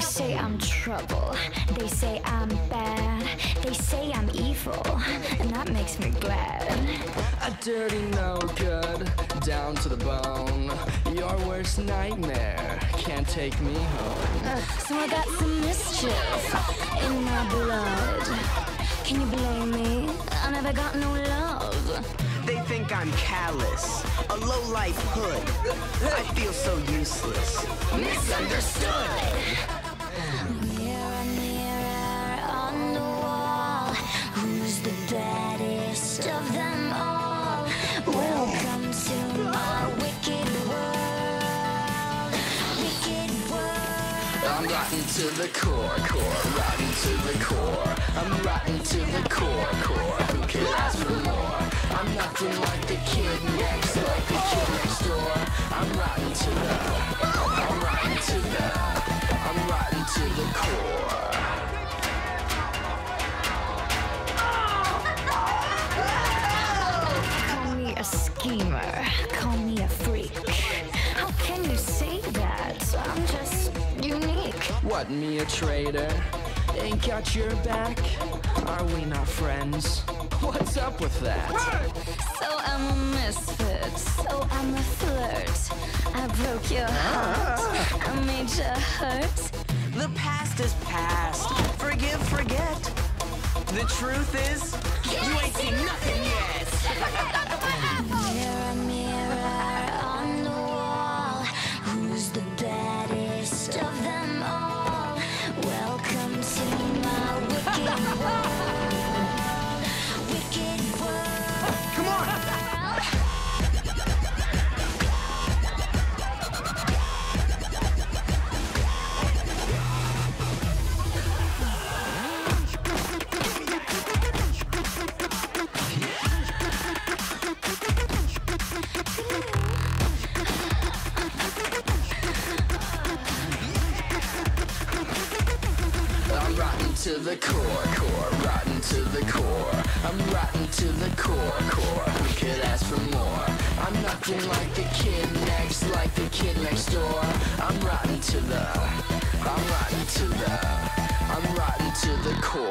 say I'm trouble. They say I'm bad. They say I'm evil. And that makes me glad. A dirty no good, down to the bone. Your worst nightmare can't take me home. So I got some mischief in my blood. Can you blame me? I never got no love. They think I'm callous, a low-life hood. I feel so useless. Misunderstood. Rotten to the core, core, rotten to the core. I'm rotten to the core, core. Who could ask for more? I'm nothing like the kid next, like the kid next door. I'm rotten to the, I'm rotten to the, I'm rotten to the core. Call me a schemer, call me a freak. How can you say that? I'm just unique. What, me a traitor? Ain't got your back? Are we not friends? What's up with that? So I'm a misfit, so I'm a flirt. I broke your heart, I made you hurt. The past is past. Forgive, forget. The truth is, you ain't seen nothing yet. to the core, core, rotten to the core. I'm rotten to the core, core. Who could ask for more? I'm nothing like the kid next, like the kid next door. I'm rotten to the, I'm rotten to the, I'm rotten to the core.